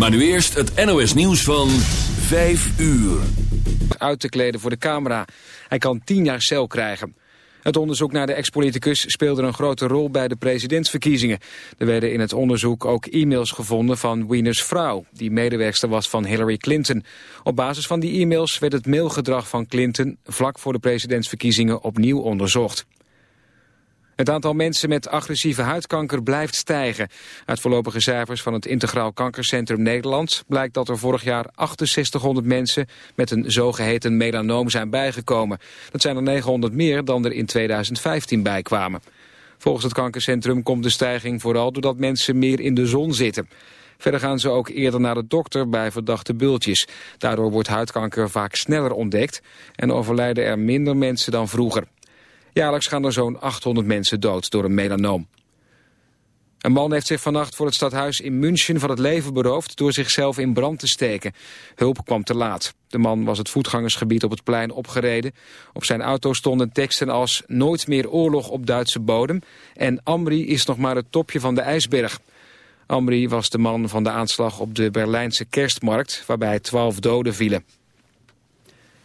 Maar nu eerst het NOS nieuws van 5 uur. Uit te kleden voor de camera. Hij kan 10 jaar cel krijgen. Het onderzoek naar de ex-politicus speelde een grote rol bij de presidentsverkiezingen. Er werden in het onderzoek ook e-mails gevonden van Wieners vrouw, die medewerkster was van Hillary Clinton. Op basis van die e-mails werd het mailgedrag van Clinton vlak voor de presidentsverkiezingen opnieuw onderzocht. Het aantal mensen met agressieve huidkanker blijft stijgen. Uit voorlopige cijfers van het Integraal Kankercentrum Nederland blijkt dat er vorig jaar 6800 mensen met een zogeheten melanoom zijn bijgekomen. Dat zijn er 900 meer dan er in 2015 bijkwamen. Volgens het kankercentrum komt de stijging vooral doordat mensen meer in de zon zitten. Verder gaan ze ook eerder naar de dokter bij verdachte bultjes. Daardoor wordt huidkanker vaak sneller ontdekt en overlijden er minder mensen dan vroeger. Jaarlijks gaan er zo'n 800 mensen dood door een melanoom. Een man heeft zich vannacht voor het stadhuis in München van het leven beroofd door zichzelf in brand te steken. Hulp kwam te laat. De man was het voetgangersgebied op het plein opgereden. Op zijn auto stonden teksten als nooit meer oorlog op Duitse bodem en Amri is nog maar het topje van de ijsberg. Amri was de man van de aanslag op de Berlijnse kerstmarkt waarbij twaalf doden vielen.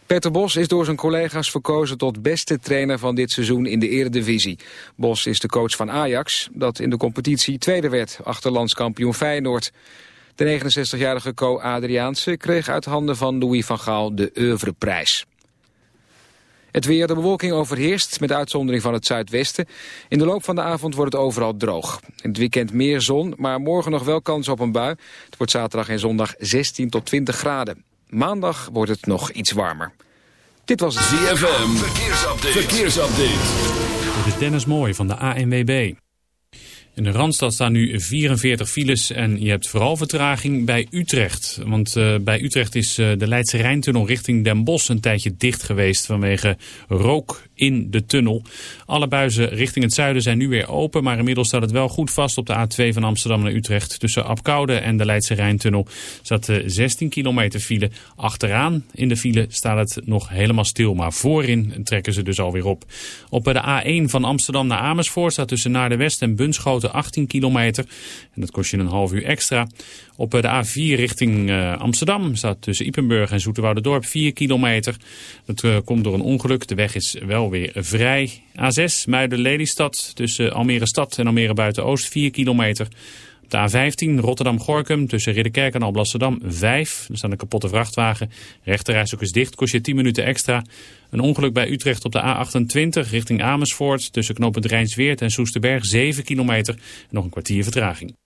Peter Bos is door zijn collega's verkozen tot beste trainer van dit seizoen in de eredivisie. Bos is de coach van Ajax, dat in de competitie tweede werd achter landskampioen Feyenoord. De 69-jarige Co Adriaanse kreeg uit handen van Louis van Gaal de Oeuvreprijs. Het weer, de bewolking overheerst, met uitzondering van het zuidwesten. In de loop van de avond wordt het overal droog. In het weekend meer zon, maar morgen nog wel kans op een bui. Het wordt zaterdag en zondag 16 tot 20 graden. Maandag wordt het nog iets warmer. Dit was ZFM. Verkeersupdate. Verkeersupdate. Dit is Dennis Mooi van de ANWB. In de Randstad staan nu 44 files en je hebt vooral vertraging bij Utrecht. Want uh, bij Utrecht is uh, de Leidse Rijntunnel richting Den Bosch een tijdje dicht geweest vanwege rook in de tunnel. Alle buizen richting het zuiden zijn nu weer open, maar inmiddels staat het wel goed vast op de A2 van Amsterdam naar Utrecht. Tussen Apkoude en de Leidse Rijntunnel zat uh, 16 kilometer file. Achteraan in de file staat het nog helemaal stil, maar voorin trekken ze dus alweer op. Op de A1 van Amsterdam naar Amersfoort staat tussen Naar de West en Bunschoten 18 kilometer. En dat kost je een half uur extra. Op de A4 richting uh, Amsterdam staat tussen Ipenburg en Dorp 4 kilometer. Dat uh, komt door een ongeluk. De weg is wel weer vrij. A6 Muiden-Lelystad tussen Almere Stad en Almere Buiten-Oost 4 kilometer. Op de A15 Rotterdam-Gorkum tussen Ridderkerk en Alblasserdam 5. Er staat een kapotte vrachtwagen. Rechterreis is dicht, kost je 10 minuten extra. Een ongeluk bij Utrecht op de A28 richting Amersfoort tussen knooppunt Rijnsweert en Soesterberg 7 kilometer. Nog een kwartier vertraging.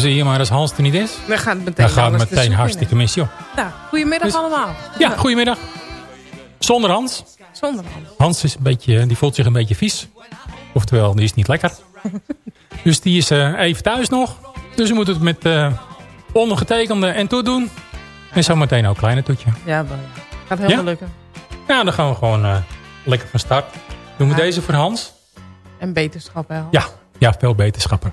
Zo zie je maar, als Hans er niet is, Dan gaat het meteen, dan gaat het meteen hartstikke mis, joh. Nou, goedemiddag Dus- allemaal. Ja, goedemiddag. Zonder Hans. Zonder hand. Hans is een beetje, die voelt zich een beetje vies. Oftewel, die is niet lekker. dus die is eh, even thuis nog. Dus we moeten het met eh ondergetekende en toe doen. En zometeen ook kleine toetje. Ja, wel, ja. Gaat helemaal Ja? lukken. Nou, dan gaan we gewoon eh, lekker van start. Doen we Ja. deze voor Hans? En beterschap, hè. Ja, ja veel betenschappen.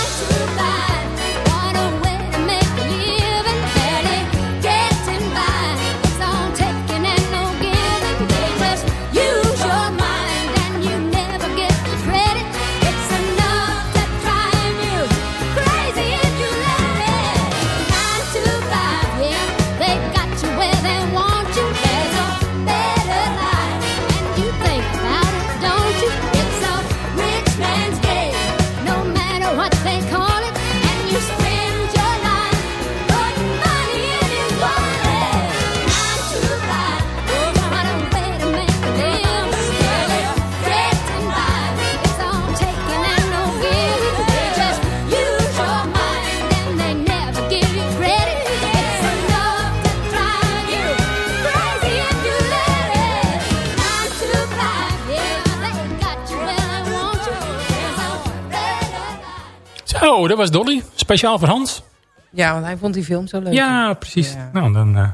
dat was Dolly. Speciaal voor Hans. Ja, want hij vond die film zo leuk. Ja, precies. Ja. Nou, dan eh,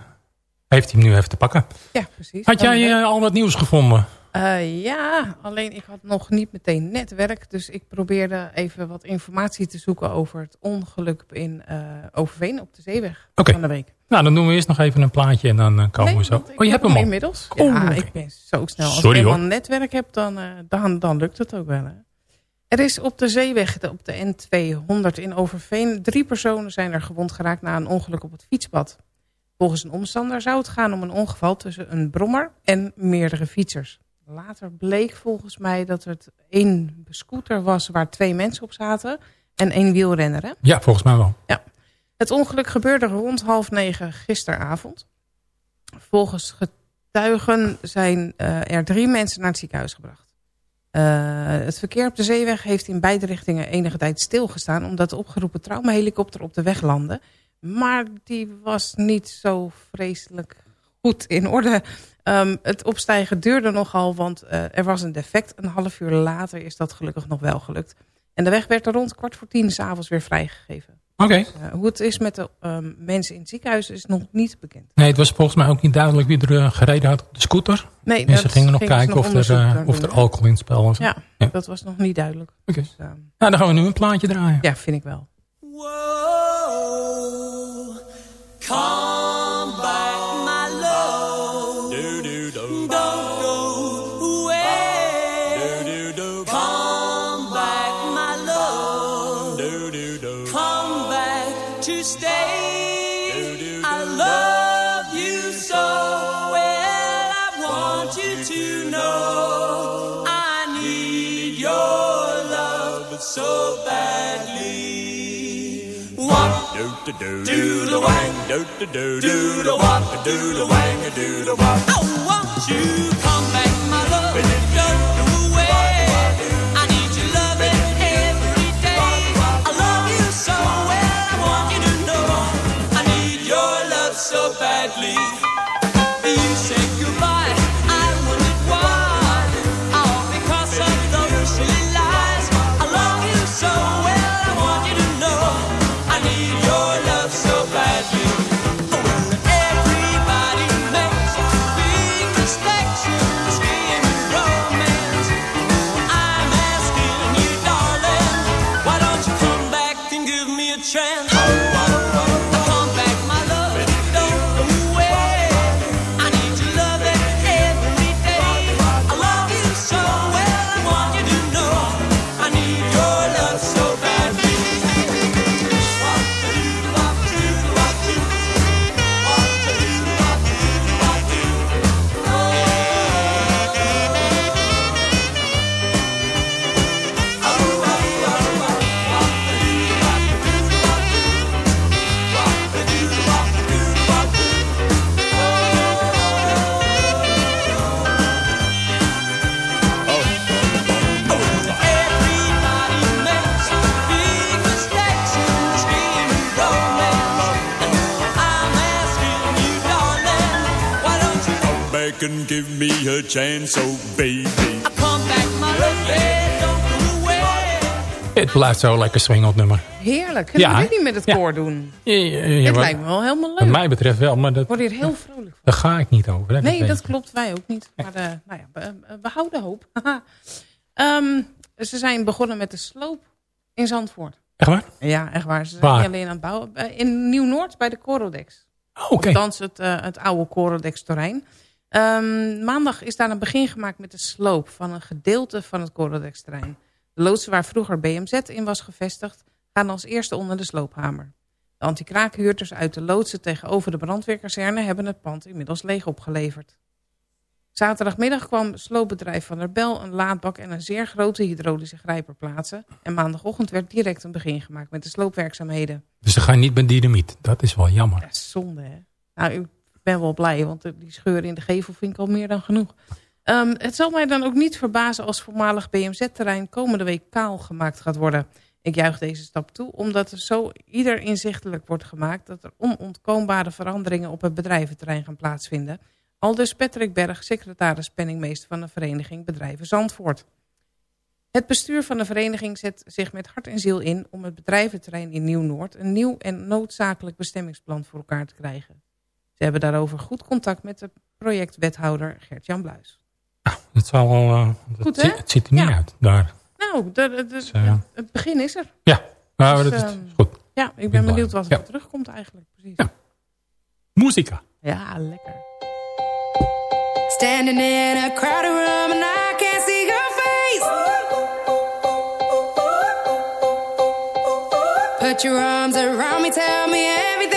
heeft hij hem nu even te pakken. Ja, precies. Had Dan, jij eh, eh, al wat nieuws gevonden? Ja, alleen ik had nog niet meteen netwerk. Dus ik probeerde even wat informatie te zoeken over het ongeluk in Overveen op de zeeweg van de week. Nou, dan doen we eerst nog even een plaatje en dan komen we zo. Oh, je heb hebt hem al. inmiddels. Oh, ja, ik ben zo snel. Als Sorry, ik een netwerk heb, dan, dan, dan lukt het ook wel. Hè. Er is op de zeeweg, op de N200 in Overveen... drie personen zijn er gewond geraakt na een ongeluk op het fietspad. Volgens een omstander zou het gaan om een ongeval tussen een brommer en meerdere fietsers. Later bleek volgens mij dat het één scooter was waar twee mensen op zaten... en één wielrenner, hè? Ja, volgens mij wel. Het ongeluk gebeurde rond half negen gisteravond. Volgens getuigen zijn eh, er drie mensen naar het ziekenhuis gebracht. Eh, het verkeer op de zeeweg heeft in beide richtingen enige tijd stilgestaan... omdat de opgeroepen traumahelikopter op de weg landde. Maar die was niet zo vreselijk goed in orde. Ehm, het opstijgen duurde nogal, want eh, er was een defect. Een half uur later is dat gelukkig nog wel gelukt. En de weg werd er rond kwart voor tien s'avonds weer vrijgegeven. Oké. Eh, hoe het is met de ehm, mensen in het ziekenhuis is nog niet bekend. Nee, het was volgens mij ook niet duidelijk wie er eh, gereden had op de scooter. Nee, en ze dat gingen nog kijken nog of, er, onderzoek eh, of er alcohol in het spel was. Ja, Ja. dat was nog niet duidelijk. Oké. Dus, ehm, Nou, dan gaan we nu een plaatje draaien. ja, vind ik wel. Do do do do do do do do do wop, do wang, do the wop. Oh, won't you come back, my love? Don't go away. I need your loving every day. I love you so well. I want you to know I need your love so badly. Away. Het blijft zo lekker swingend nummer. Heerlijk. Kunnen Ja. we dit niet met het Ja. koor doen? Ja, Dit lijkt me wel helemaal leuk. Wat mij betreft wel, maar dat, Ik word hier heel vrolijk van. daar ga ik niet over. hè, Nee, dat klopt. Wij ook niet. Maar eh, nou ja, we, we houden hoop. Ehm, ze zijn begonnen met de sloop in Zandvoort. Echt waar? Ja, echt waar. Ze zijn Waar? niet alleen aan het bouwen. Eh, In Nieuw-Noord bij de Corodex. Oh, Oké. Althans het, eh, het oude Corodex-terrein. Ehm, maandag is daar een begin gemaakt met de sloop van een gedeelte van het Corodex-terrein. De loodsen waar vroeger BMZ in was gevestigd... gaan als eerste onder de sloophamer. De anti-kraakhuurders uit de loodsen tegenover de brandweerkazerne... hebben het pand inmiddels leeg opgeleverd. Zaterdagmiddag kwam sloopbedrijf Van der Bel een laadbak en een zeer grote hydraulische grijper plaatsen. En maandagochtend werd direct een begin gemaakt met de sloopwerkzaamheden. Dus ze gaan niet met dynamiet. Dat is wel jammer. Ja, zonde hè. Nou, ben wel blij, want die scheur in de gevel vind ik al meer dan genoeg. Ehm, het zal mij dan ook niet verbazen als voormalig BMZ-terrein komende week kaal gemaakt gaat worden. Ik juich deze stap toe, omdat er zo ieder inzichtelijk wordt gemaakt dat er onontkoombare veranderingen op het bedrijventerrein gaan plaatsvinden. Aldus Patrick Berg, secretaris penningmeester van de vereniging Bedrijven Zandvoort. Het bestuur van de vereniging zet zich met hart en ziel in om het bedrijventerrein in Nieuw-Noord een nieuw en noodzakelijk bestemmingsplan voor elkaar te krijgen. Ze hebben daarover goed contact met de projectwethouder Gert-Jan Bluis. Het, zal wel, eh, het, Goed, ziet er niet Ja. uit daar. Nou, de, de- de- eh, ja, het begin is er. Ja, nou, Dus, dat is ehm, goed. Ja, ik ben benieuwd wat er Ja. terugkomt eigenlijk. Precies. Muzika. Ja, lekker. Standing in a crowded room and I can't see your face. Put your arms around me, tell me everything's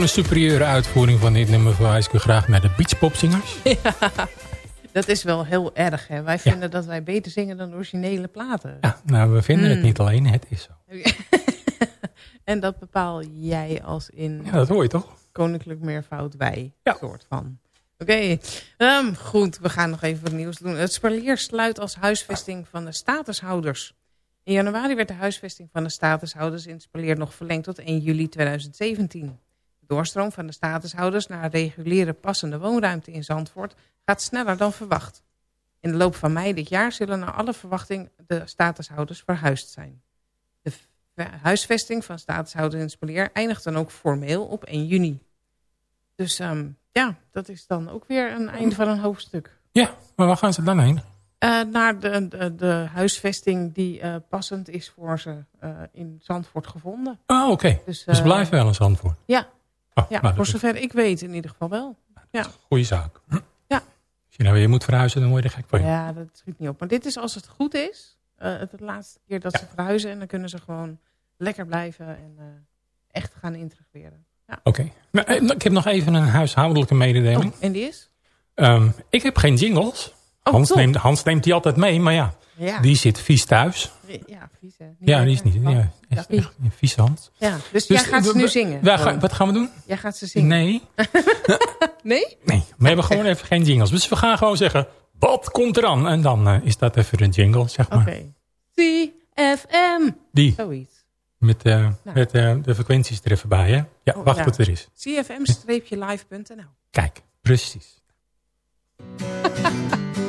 Voor een superieure uitvoering van dit nummer verwijs ik u graag naar de Beachpopzingers. Dat is wel heel erg. Hè? Wij vinden dat wij beter zingen dan originele platen. Ja, nou, we vinden het Mm. niet alleen, het is zo. en dat bepaal jij als in Ja, dat hoor je toch? koninklijk meervoud wij. soort van. Oké, ehm, goed. We gaan nog even wat nieuws doen. Het Spalier sluit als huisvesting van de statushouders. In januari werd de huisvesting van de statushouders in het Spalier nog verlengd tot 1 juli 2017. Doorstroom van de statushouders naar reguliere passende woonruimte in Zandvoort gaat sneller dan verwacht. In de loop van mei dit jaar zullen naar alle verwachting de statushouders verhuisd zijn. De huisvesting van statushouders in het Spalier eindigt dan ook formeel op 1 juni. Dus ehm, ja, dat is dan ook weer een einde van een hoofdstuk. Ja, maar waar gaan ze dan heen? Eh, naar de, de, de huisvesting die eh, passend is voor ze eh, in Zandvoort gevonden. Oh, oké. Dus, Dus, blijven wel eens antwoord. Ja, Oh, ja nou, voor is zover ik weet in ieder geval wel. Ja, een goede zaak. Ja. Als je nou weer moet verhuizen, dan word je er gek van. ja dat schiet niet op. Maar dit is als het goed is, eh, het de laatste keer dat ze verhuizen. En dan kunnen ze gewoon lekker blijven en eh, echt gaan integreren. Ja. Oké. Nou, eh, Ik heb nog even een huishoudelijke mededeling. Oh, en die is? Ehm, ik heb geen jingles. Hans, top. neemt, Hans neemt die altijd mee, maar ja, Ja. die zit vies thuis. Ja, vies hè. Ja, die is niet. Oh, Ja, is echt een vieze Hans. Ja, dus, jij gaat ze nu zingen? wij gaan- wat gaan we doen? Jij gaat ze zingen? Nee, Nee? nee, we hebben gewoon even geen jingles. Dus we gaan gewoon zeggen, wat komt eraan? En dan eh, is dat even een jingle, zeg maar. Oké. CFM. Die. Zoiets. Met, Nou. met eh, de frequenties er even bij, hè? Ja, Oh, wacht ja. tot er is. CFM-live.nl Kijk, precies.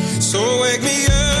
So wake me up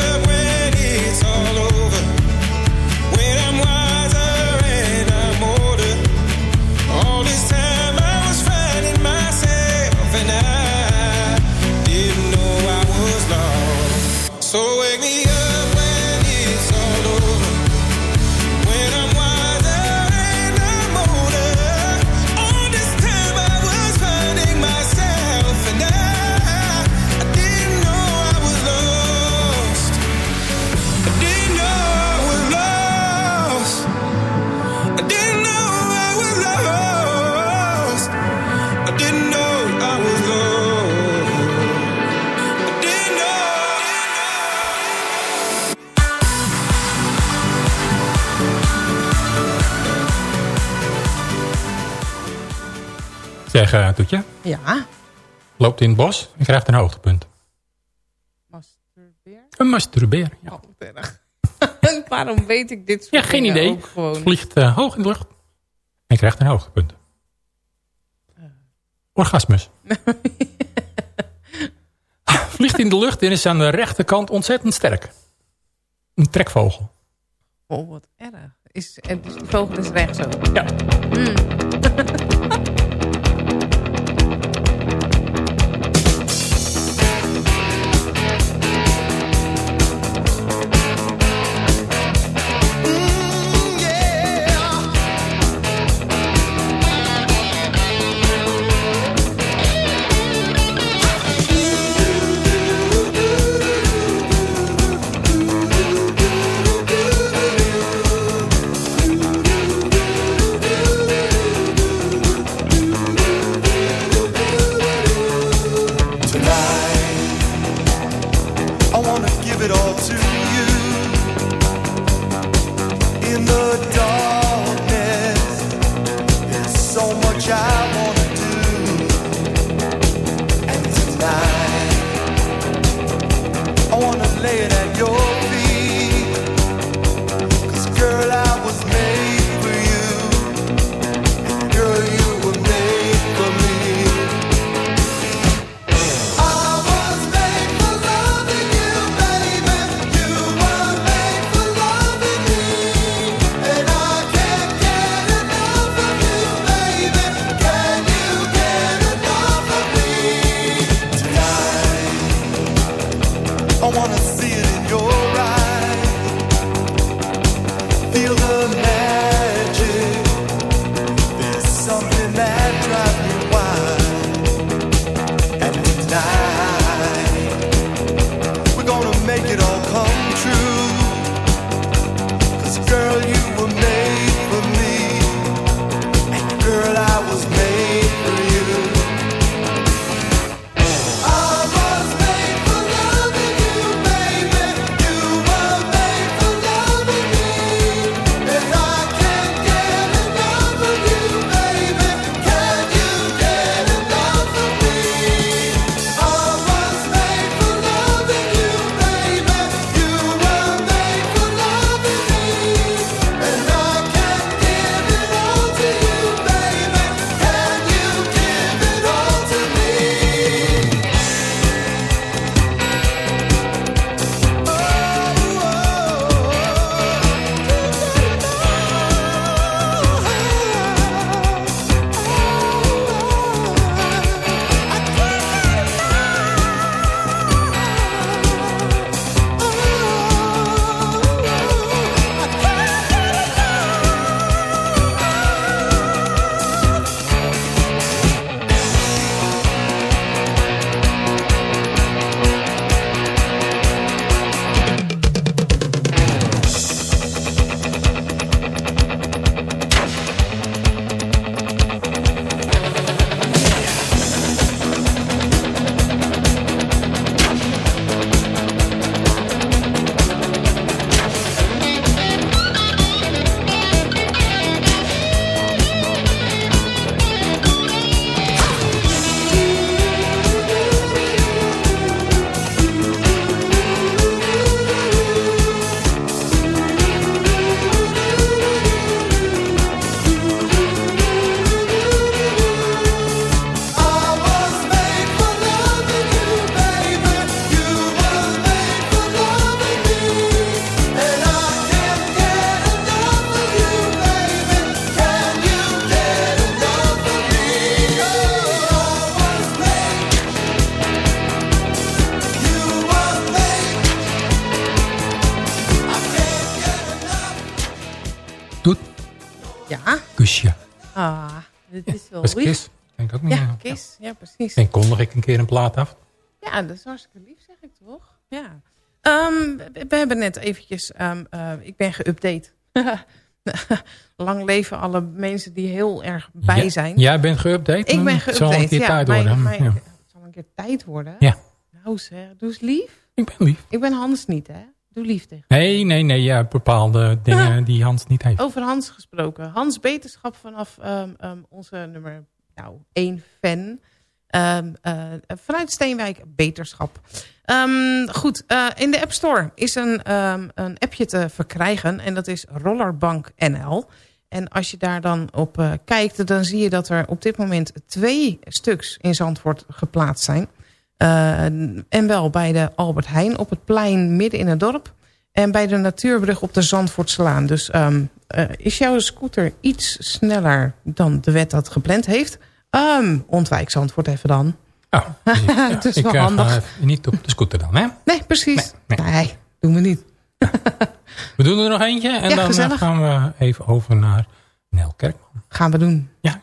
zeggen, Toetje. Ja. Loopt in het bos en krijgt een hoogtepunt. Masturbeer? Een masturbeer. Ja, Oh, wat erg. Waarom weet ik dit soort ja geen idee. Het vliegt eh, hoog in de lucht en krijgt een hoogtepunt. Eh. Orgasmus. vliegt in de lucht en is aan de rechterkant ontzettend sterk. Een trekvogel. Oh, wat erg. Is, en dus die vogel is rechts ook? Ja. Tonight, Ja. Kusje. Ah, dit is wel Dat is. Kiss. Denk ook niet. Ja, Kiss. Ja, precies. En kondig ik een keer een plaat af. Ja, dat is hartstikke lief, zeg ik toch? Ja. Ehm, we, hebben net eventjes... ehm, eh, ik ben geüpdate. Lang leven alle mensen die heel erg bij Ja, zijn. Jij bent geüpdate? Ik ben Het zal een geüpdate, keer ja. tijd Mijn- worden. mijn- Ja. Het zal een keer tijd worden. Ja. Nou zeg, doe eens lief. Ik ben lief. Ik ben Hans niet, hè? Doe lief tegen. Nee, nee, nee. Ja, bepaalde dingen die Hans niet heeft. Over Hans gesproken. Hans beterschap vanaf ehm, ehm, onze nummer nou, één fan. Ehm, eh, vanuit Steenwijk, beterschap. Goed, eh, in de App Store is een, een appje te verkrijgen. En dat is Rollerbank NL. En als je daar dan op eh, kijkt, dan zie je dat er op dit moment twee stuks in Zandvoort geplaatst zijn. Eh, en wel bij de Albert Heijn op het plein midden in het dorp. En bij de Natuurbrug op de Zandvoortselaan. Dus ehm, eh, is jouw scooter iets sneller dan de wet dat gepland heeft? Ehm, ontwijk Zandvoort even dan. Oh, het is wel eh, handig. niet op de scooter dan, hè? Nee, precies. Nee, doen we niet. We doen er nog eentje en Ja, dan gezellig. gaan we even over naar Nel Kerkman. Gaan we doen. Ja.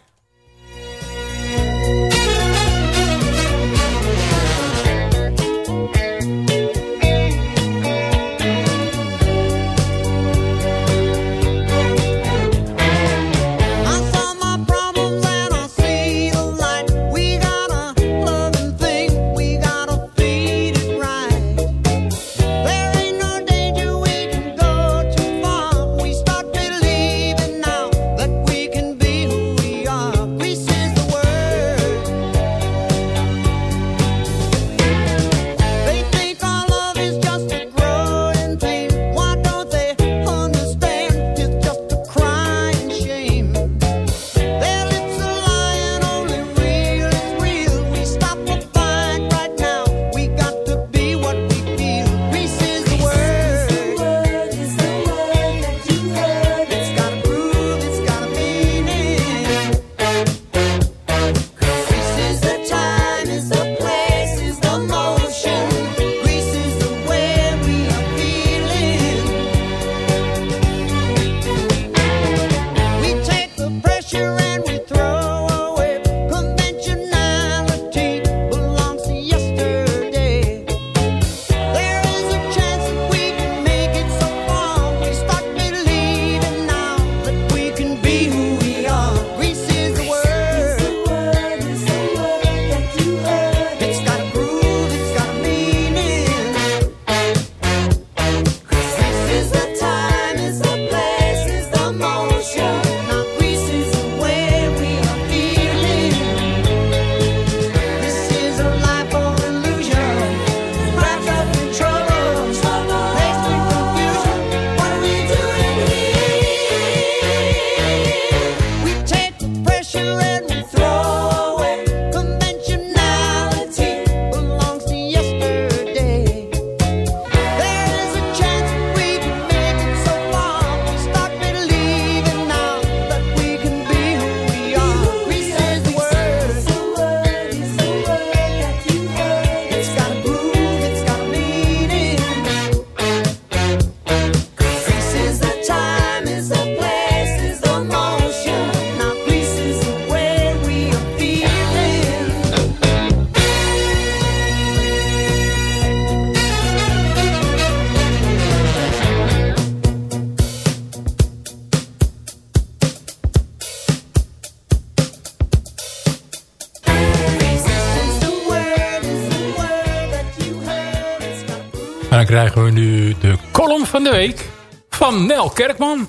Van de week van Nel Kerkman.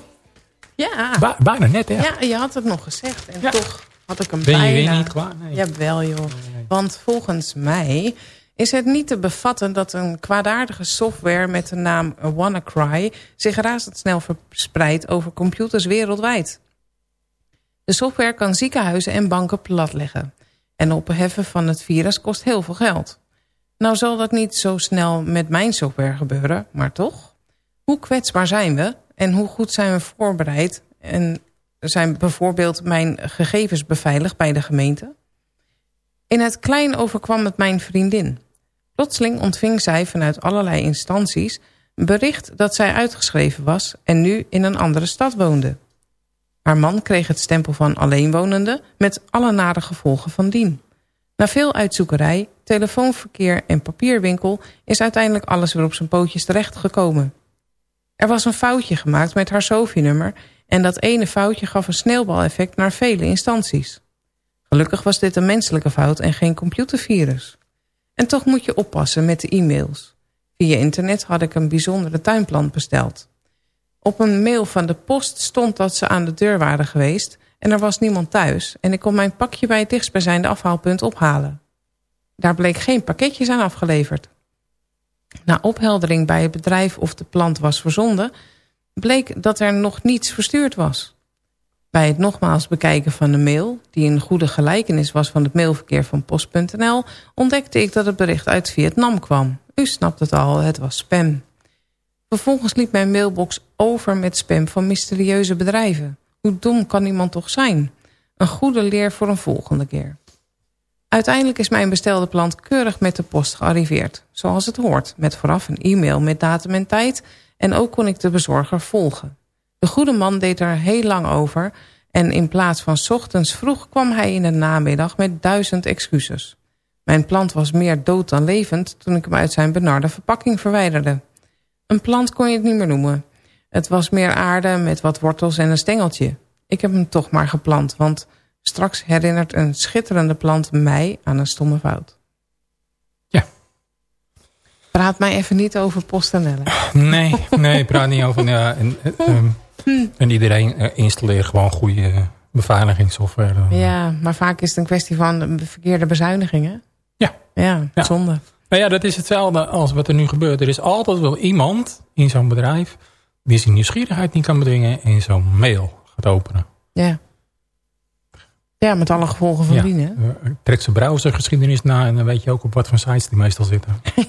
Ja. Ba- bijna net, hè? Ja, je had het nog gezegd. En toch had ik hem Ben je weer bijna. niet klaar? Nee. Jawel, joh. Want volgens mij is het niet te bevatten dat een kwaadaardige software met de naam WannaCry zich razendsnel verspreidt over computers wereldwijd. De software kan ziekenhuizen en banken platleggen. En opheffen van het virus kost heel veel geld. Nou zal dat niet zo snel met mijn software gebeuren, maar toch? Hoe kwetsbaar zijn we en hoe goed zijn we voorbereid? En zijn bijvoorbeeld mijn gegevens beveiligd bij de gemeente? In het klein overkwam het mijn vriendin. Plotseling ontving zij vanuit allerlei instanties een bericht dat zij uitgeschreven was en nu in een andere stad woonde. Haar man kreeg het stempel van alleenwonende met alle nare gevolgen van dien. Na veel uitzoekerij, telefoonverkeer en papierwinkel is uiteindelijk alles weer op zijn pootjes terechtgekomen. Er was een foutje gemaakt met haar SOFI-nummer en dat ene foutje gaf een sneeuwbaleffect naar vele instanties. Gelukkig was dit een menselijke fout en geen computervirus. En toch moet je oppassen met de e-mails. Via internet had ik een bijzondere tuinplant besteld. Op een mail van de post stond dat ze aan de deur waren geweest... en er was niemand thuis... en ik kon mijn pakje bij het dichtstbijzijnde afhaalpunt ophalen. Daar bleek geen pakketjes aan afgeleverd. Na opheldering bij het bedrijf of de plant was verzonden... bleek dat er nog niets verstuurd was. Bij het nogmaals bekijken van de mail... die in goede gelijkenis was van het mailverkeer van post.nl... ontdekte ik dat het bericht uit Vietnam kwam. U snapt het al, het was spam. Vervolgens liep mijn mailbox over met spam van mysterieuze bedrijven. Hoe dom kan iemand toch zijn? Een goede leer voor een volgende keer. Uiteindelijk is mijn bestelde plant keurig met de post gearriveerd. Zoals het hoort, met vooraf een e-mail met datum en tijd... en ook kon ik de bezorger volgen. De goede man deed er heel lang over... en in plaats van ochtends vroeg kwam hij in de namiddag met duizend excuses. Mijn plant was meer dood dan levend toen ik hem uit zijn benarde verpakking verwijderde. Een plant kon je het niet meer noemen. Het was meer aarde met wat wortels en een stengeltje. Ik heb hem toch maar geplant, want straks herinnert een schitterende plant mij aan een stomme fout. Ja. Praat mij even niet over PostNL. Nee, nee, praat niet over... Ja, en, eh, ehm, en iedereen eh, installeert gewoon goede eh, beveiligingssoftware. Ja, maar vaak is het een kwestie van de verkeerde bezuinigingen. Ja. Ja, Ja. zonde. Nou ja, dat is hetzelfde als wat er nu gebeurt. Er is altijd wel iemand in zo'n bedrijf... die zijn nieuwsgierigheid niet kan bedwingen... en zo'n mail gaat openen. Ja. Ja, met alle gevolgen van Ja. dien, hè? Trekt zijn browsergeschiedenis na... en dan weet je ook op wat voor sites die meestal zitten.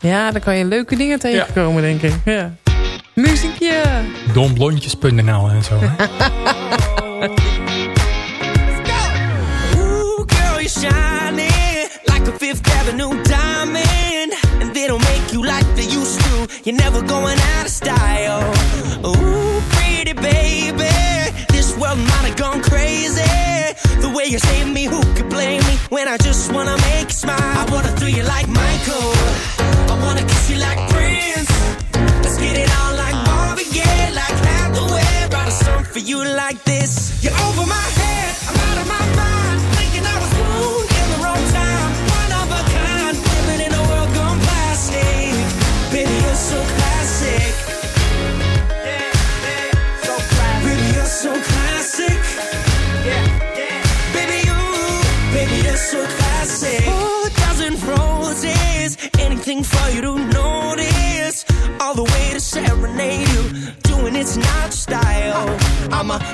Ja, dan kan je leuke dingen tegenkomen, denk ik. Ja. Muziekje! Domblondjes.nl en zo. shining like a Fifth Avenue diamond. And they don't make you like they used to. You're never going out of style. You save me, who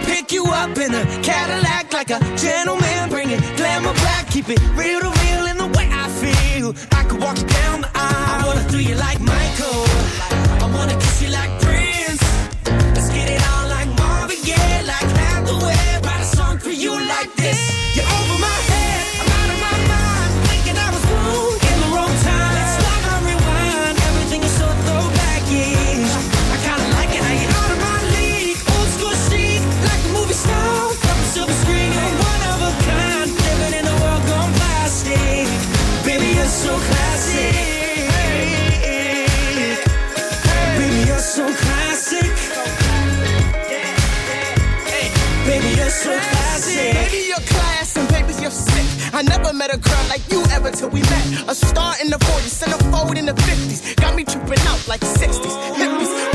Pick you up in a Cadillac like a gentleman, bring it. Glamour back, keep it real to till we met. A star in the 40s, centerfold in the 50s. Got me tripping out like 60s. Hippies,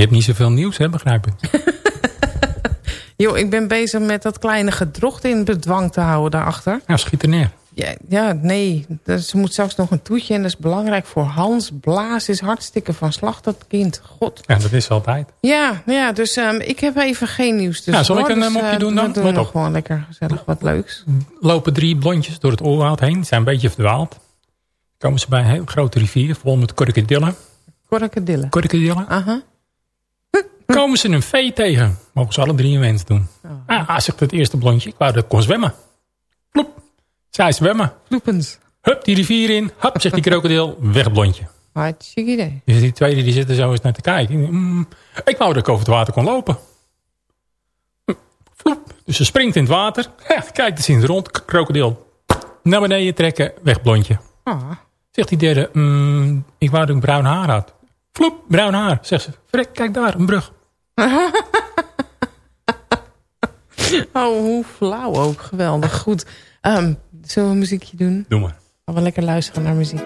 Je hebt niet zoveel nieuws, hè, begrijp ik. Joh, ik ben bezig met dat kleine gedrocht in bedwang te houden daarachter. Ja, schiet er neer. Ja, ja nee. Dus ze moet zelfs nog een toetje en dat is belangrijk voor Hans. Blaas is hartstikke van slag, dat kind. God. Ja, dat is altijd. Ja, ja dus ehm, ik heb even geen nieuws. Dus Ja, zal ik een, eh, mopje eh, doen dan? We doen Let nog op. gewoon lekker gezellig wat leuks. lopen drie blondjes door het oerwoud heen. Zijn een beetje verdwaald. Komen ze bij een hele grote rivier vol met krokodillen. Korkedillen. Krokodillen. Aha. Komen ze een vee tegen. Mogen ze alle drie een wens doen. Ah, ah, zegt het eerste blondje. Ik wou dat ik kon zwemmen. Ploep. Zij zwemmen. Vloepens. Hup, die rivier in. Hap, zegt die krokodil. Weg blondje. Hartstikke idee. Dus die tweede die zitten zo eens naar te kijken. Mm, ik wou dat ik over het water kon lopen. Vloep. Dus ze springt in het water. Ja, kijkt eens in het rond. Krokodil. Naar beneden trekken. Weg blondje. Ah. Zegt die derde. mm, ik wou dat ik bruin haar had. Vloep, bruin haar. Zegt ze. Frek, kijk daar, een brug. Oh, hoe flauw ook. Geweldig. Goed. Ehm, zullen we een muziekje doen? Doe maar. Gaan we lekker luisteren naar muziek.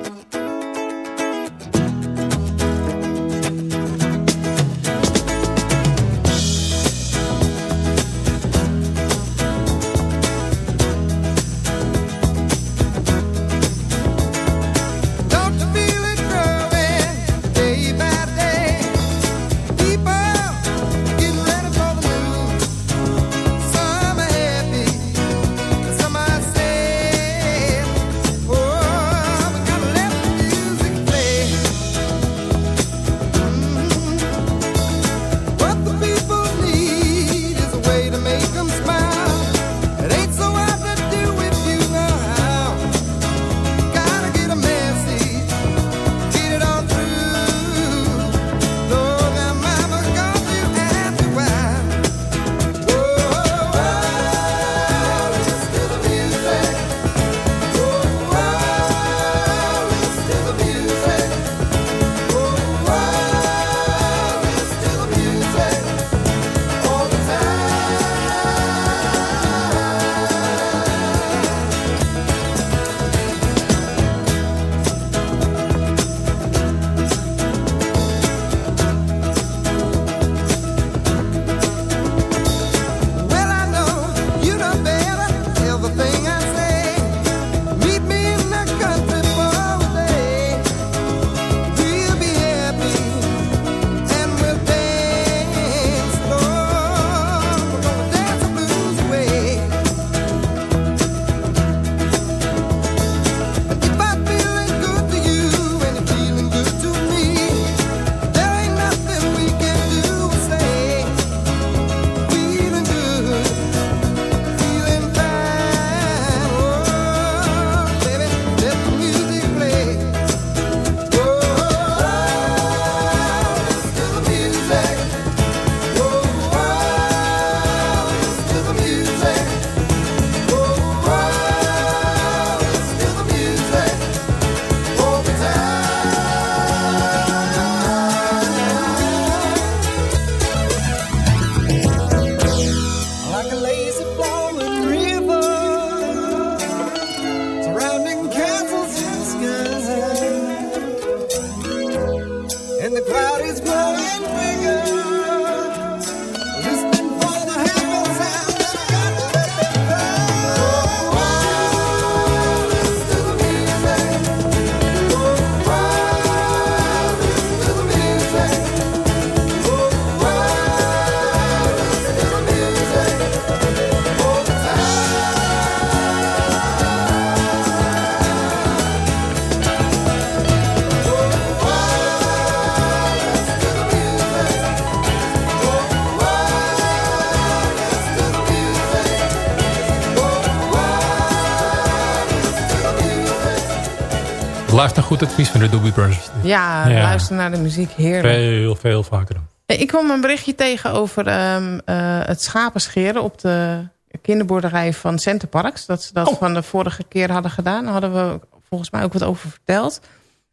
Goed advies van de Doobie Brothers. Ja, Ja. luister naar de muziek. Heerlijk. Veel, veel vaker doen. Ik kwam een berichtje tegen over ehm, eh, het schapenscheren op de kinderboerderij van Centerparks. Dat ze dat Oh. van de vorige keer hadden gedaan. Daar hadden we volgens mij ook wat over verteld.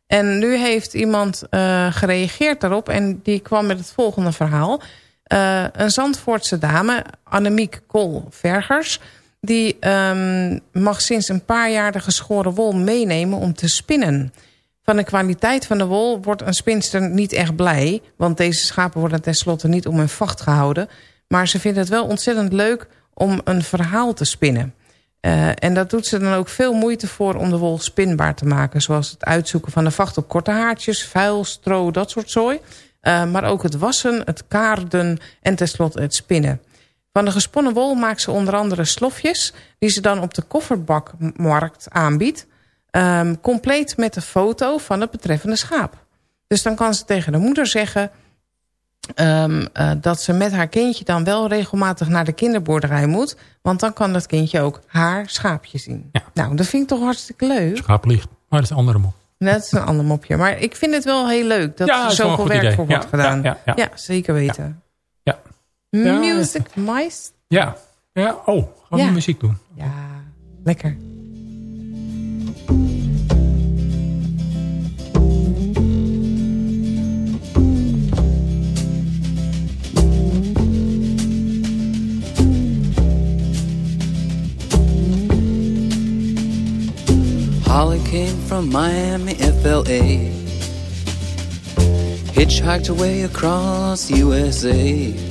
En nu heeft iemand eh, gereageerd daarop en die kwam met het volgende verhaal. Eh, een Zandvoortse dame, Annemiek Kool-Vergers... die ehm, mag sinds een paar jaar de geschoren wol meenemen om te spinnen. Van de kwaliteit van de wol wordt een spinster niet echt blij... want deze schapen worden tenslotte niet om hun vacht gehouden. Maar ze vindt het wel ontzettend leuk om een verhaal te spinnen. Eh, en dat doet ze dan ook veel moeite voor om de wol spinbaar te maken. Zoals het uitzoeken van de vacht op korte haartjes, vuil, stro, dat soort zooi. Eh, maar ook het wassen, het kaarden en tenslotte het spinnen. Van de gesponnen wol maakt ze onder andere slofjes... die ze dan op de kofferbakmarkt aanbiedt. ehm, compleet met de foto van het betreffende schaap. Dus dan kan ze tegen de moeder zeggen... ehm, eh, dat ze met haar kindje dan wel regelmatig naar de kinderboerderij moet. Want dan kan dat kindje ook haar schaapje zien. Nou, dat vind ik toch hartstikke leuk. Schapenlicht. Maar dat is een andere mop. Dat is een ander mopje. Maar ik vind het wel heel leuk dat Ja, er zoveel werk idee. voor wordt Ja, gedaan. ja. zeker weten. Ja. Ja. Music Mice. Ja. ja. Oh, gaan we Ja. muziek doen. Ja, lekker. Holly came from Miami, FLA. Hitchhiked away across USA.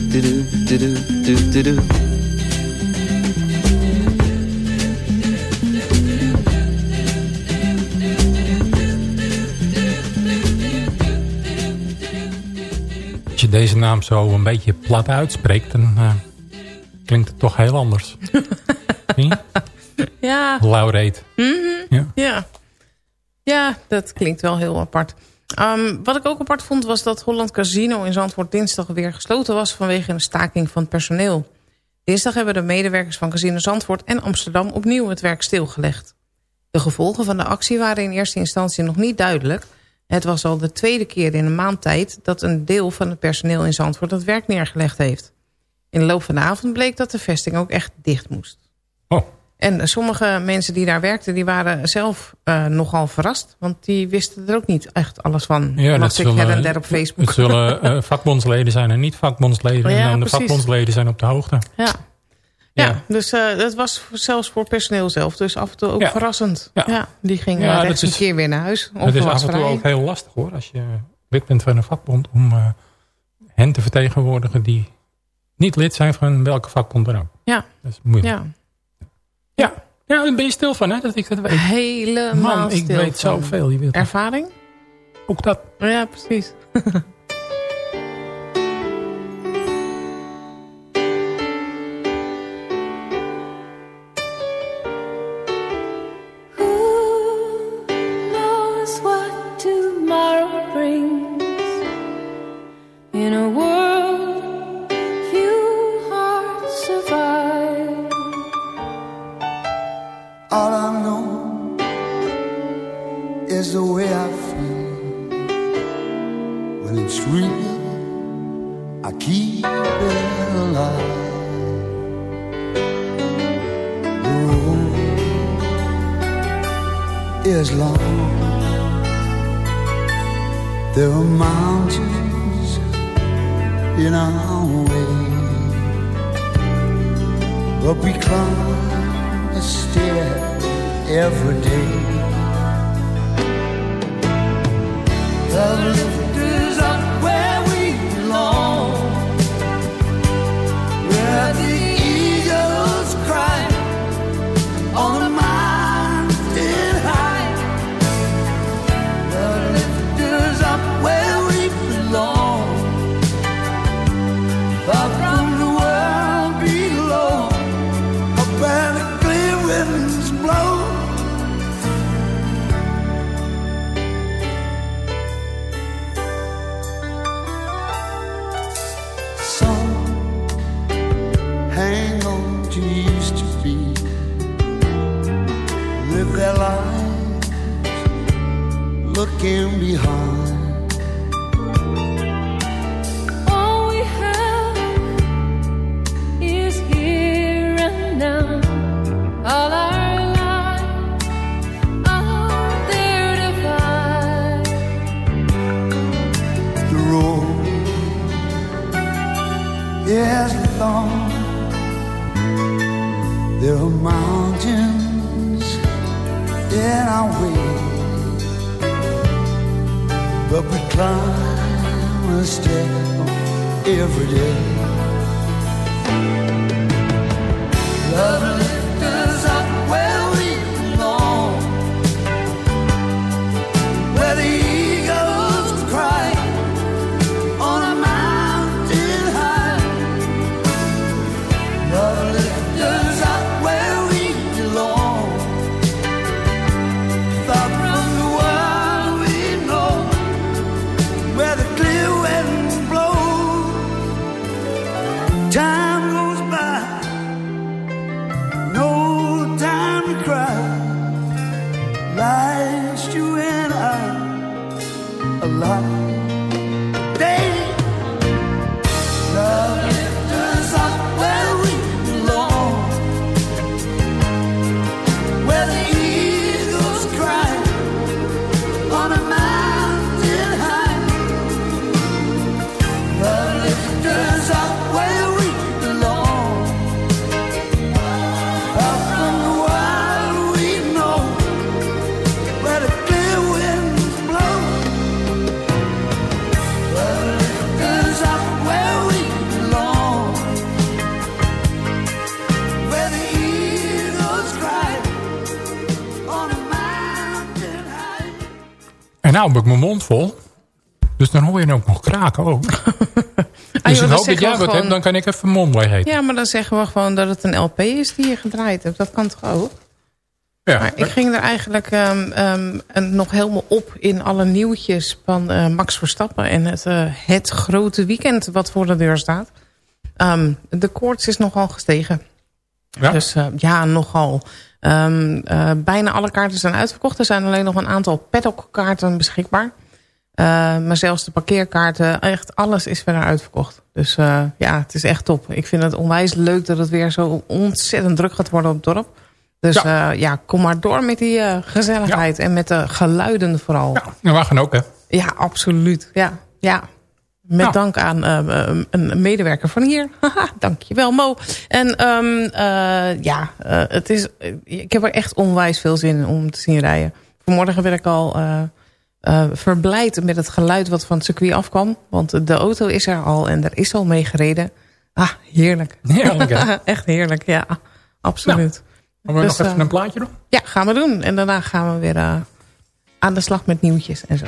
do, do, do, do, do. Als je deze naam zo een beetje plat uitspreekt, dan eh, klinkt het toch heel anders. Je? Ja. Laureet. Ja. Ja. ja, dat klinkt wel heel apart. Ehm, wat ik ook apart vond was dat Holland Casino in Zandvoort dinsdag weer gesloten was vanwege een staking van personeel. Dinsdag hebben de medewerkers van Casino Zandvoort en Amsterdam opnieuw het werk stilgelegd. De gevolgen van de actie waren in eerste instantie nog niet duidelijk. Het was al de tweede keer in een maand tijd dat een deel van het personeel in Zandvoort het werk neergelegd heeft. In de loop van de avond bleek dat de vesting ook echt dicht moest. Oh. En sommige mensen die daar werkten, die waren zelf eh, nogal verrast. Want die wisten er ook niet echt alles van. Ja, las ik her en der op Facebook. Het zullen eh, vakbondsleden zijn en niet vakbondsleden. Ja, en dan de vakbondsleden zijn op de hoogte. Ja. Ja, dus eh dat was zelfs voor personeel zelf. Dus af en toe ook Ja. verrassend. Ja. Die ging Ja, dat een keer weer naar huis. Het is af en toe ook heel lastig hoor. Als je lid bent van een vakbond. Om hen te vertegenwoordigen die niet lid zijn van welke vakbond dan ook. Ja. Dat is moeilijk. Ja. Ja, Ja, daar ben je stil van, hè? Dat ik dat weet. Helemaal Man, ik stil weet van. zoveel. Je weet Ervaring? Ook dat. Ja, precies. I was dead every day. Nou heb ik mijn mond vol. Dus dan hoor je hem ook nog kraken ook. dus Ah, joh, ik hoop dat jij wat gewoon- hebt, dan kan ik even mond leeg eten. Ja, maar dan zeggen we gewoon dat het een LP is die je gedraaid hebt. Dat kan toch ook? Ja. Maar ik ging er eigenlijk ehm, ehm, nog helemaal op in alle nieuwtjes van eh, Max Verstappen... en het, eh, het grote weekend wat voor de deur staat. Ehm, de koorts is nogal gestegen. Ja? Dus eh, ja, nogal. Ehm, eh, bijna alle kaarten zijn uitverkocht. Er zijn alleen nog een aantal paddockkaarten beschikbaar. Eh, maar zelfs de parkeerkaarten, echt alles is verder uitverkocht. Dus eh, ja, het is echt top. Ik vind het onwijs leuk dat het weer zo ontzettend druk gaat worden op het dorp. Dus ja, ja kom maar door met die eh, gezelligheid en met de geluiden vooral. Ja, En wij gaan ook, hè? absoluut. Ja, ja. Met Nou. dank aan eh, een- een medewerker van hier. Haha, Dankjewel Mo. En ehm, eh, ja, eh, het is, ik heb er echt onwijs veel zin in om te zien rijden. Vanmorgen werd ik al eh, eh, verblijd met het geluid wat van het circuit afkwam. Want de auto is er al en er is al mee gereden. Ah, heerlijk. Heerlijk, hè? echt heerlijk, ja. Absoluut. Gaan we Dus, nog even eh, een plaatje doen? Ja, gaan we doen. En daarna gaan we weer eh, aan de slag met nieuwtjes en zo.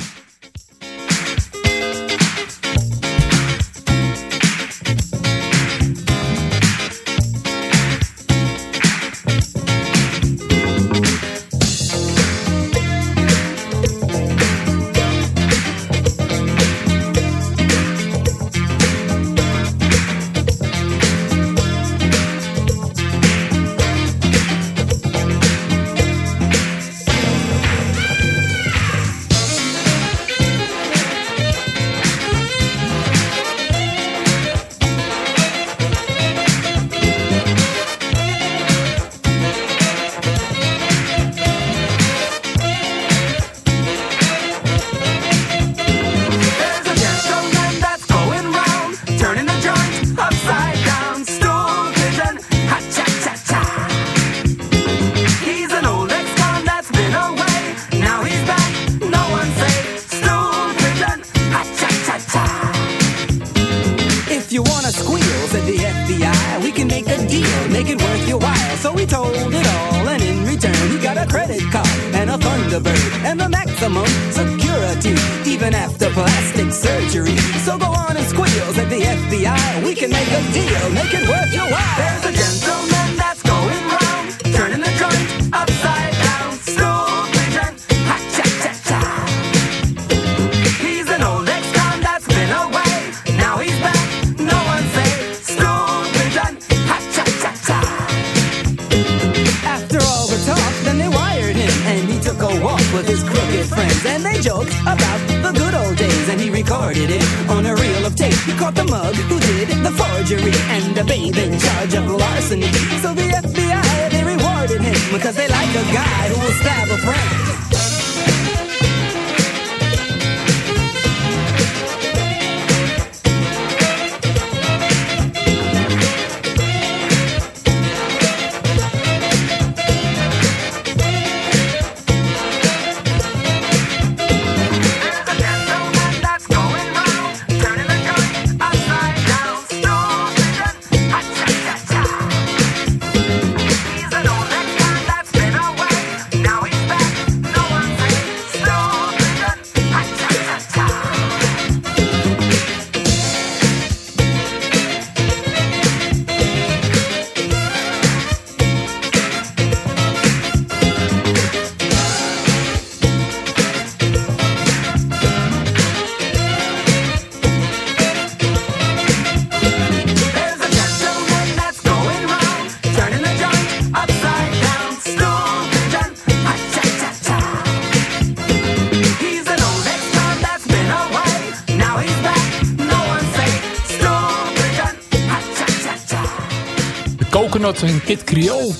Coconut en Kid Creole.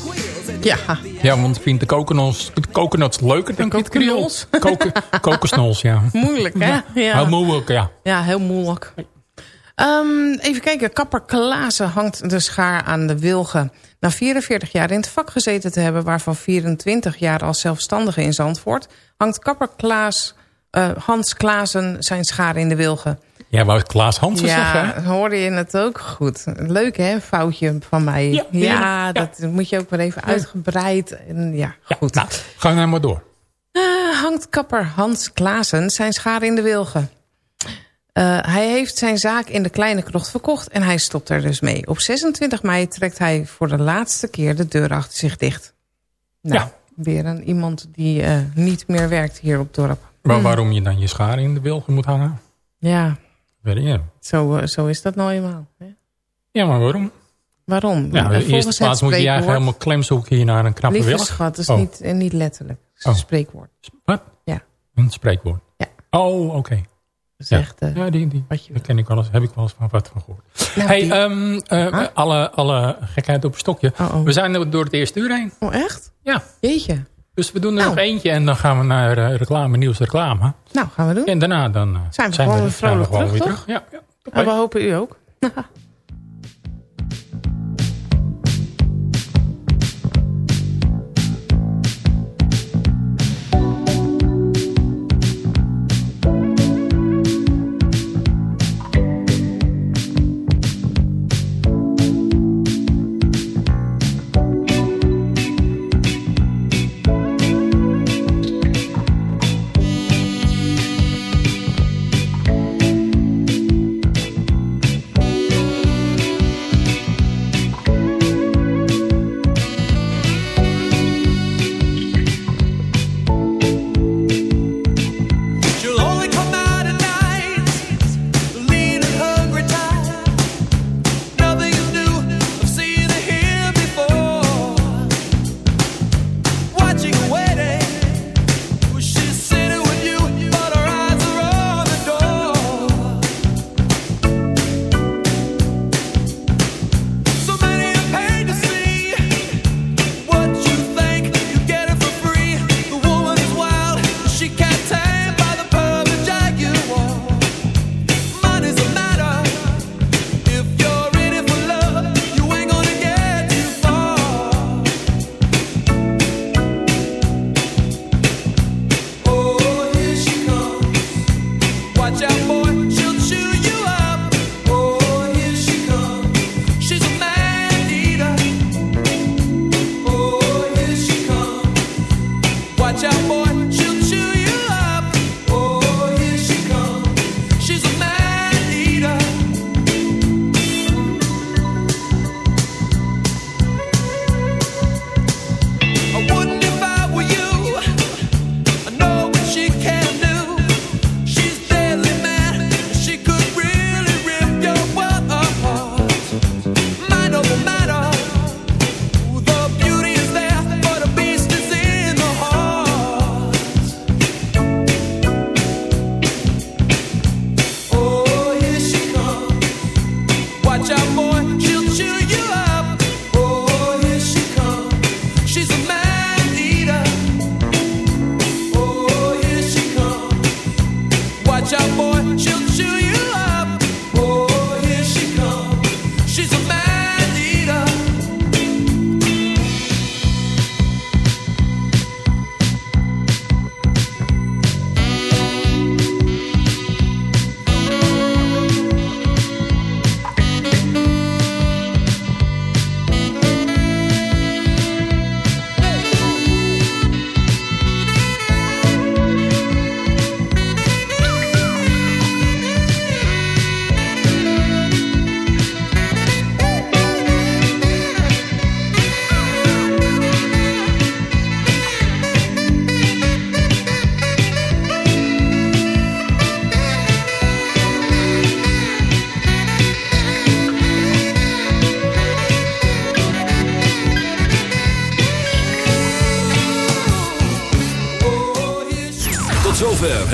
Ja. Ja, want vind de coconuts, de coconuts leuker dan Kid Creole. kokosnols, ja. Moeilijk, hè? Ja, Ja. Heel moeilijk, ja. Ja, heel moeilijk. Ehm, even kijken. Kapper Klaassen hangt de schaar aan de wilgen. Na 44 jaar in het vak gezeten te hebben... waarvan 24 jaar als zelfstandige in Zandvoort... hangt kapper Klaas, eh, Hans Klaassen zijn schaar in de wilgen. Jij wou Klaas Hansen ja, zeggen, hoorde je het ook goed. Leuk hè, foutje van mij. Ja, ja, dat moet je ook weer even uitgebreid. En ja, goed. Nou, ga nou maar door. Eh, hangt kapper Hans Klaassen zijn schaar in de wilgen. Eh, hij heeft zijn zaak in de Kleine Krocht verkocht en hij stopt er dus mee. Op 26 mei trekt hij voor de laatste keer de deur achter zich dicht. Nou, weer een iemand die eh, niet meer werkt hier op het dorp. Maar Hmm. waarom je dan je schaar in de wilgen moet hangen? Ja, Weet zo, eh, zo is dat nou eenmaal. Hè? Ja, maar waarom? Waarom? Ja, in de eerste plaats moet je eigenlijk helemaal klem zoeken hier naar een knappe schat, dat is Oh. niet, eh, niet letterlijk. Het is een Oh. spreekwoord. Wat? Ja. Een spreekwoord? Ja. Oh, oké. Ja. echt... eh, Ja, die, die, ken ik wel eens, heb ik wel eens van wat van gehoord. Nou, hey, die- ehm, eh, alle, alle gekheid op een stokje. Oh, oh. We zijn er door het eerste uur heen. Oh, echt? Ja. Jeetje. Dus we doen er Nou. nog eentje en dan gaan we naar eh, reclame, nieuws, reclame. Nou, gaan we doen. En daarna dan, eh, Zijn we gewoon vrolijk zijn we gewoon terug, weer toch? terug. Ja, ja. En we hopen u ook.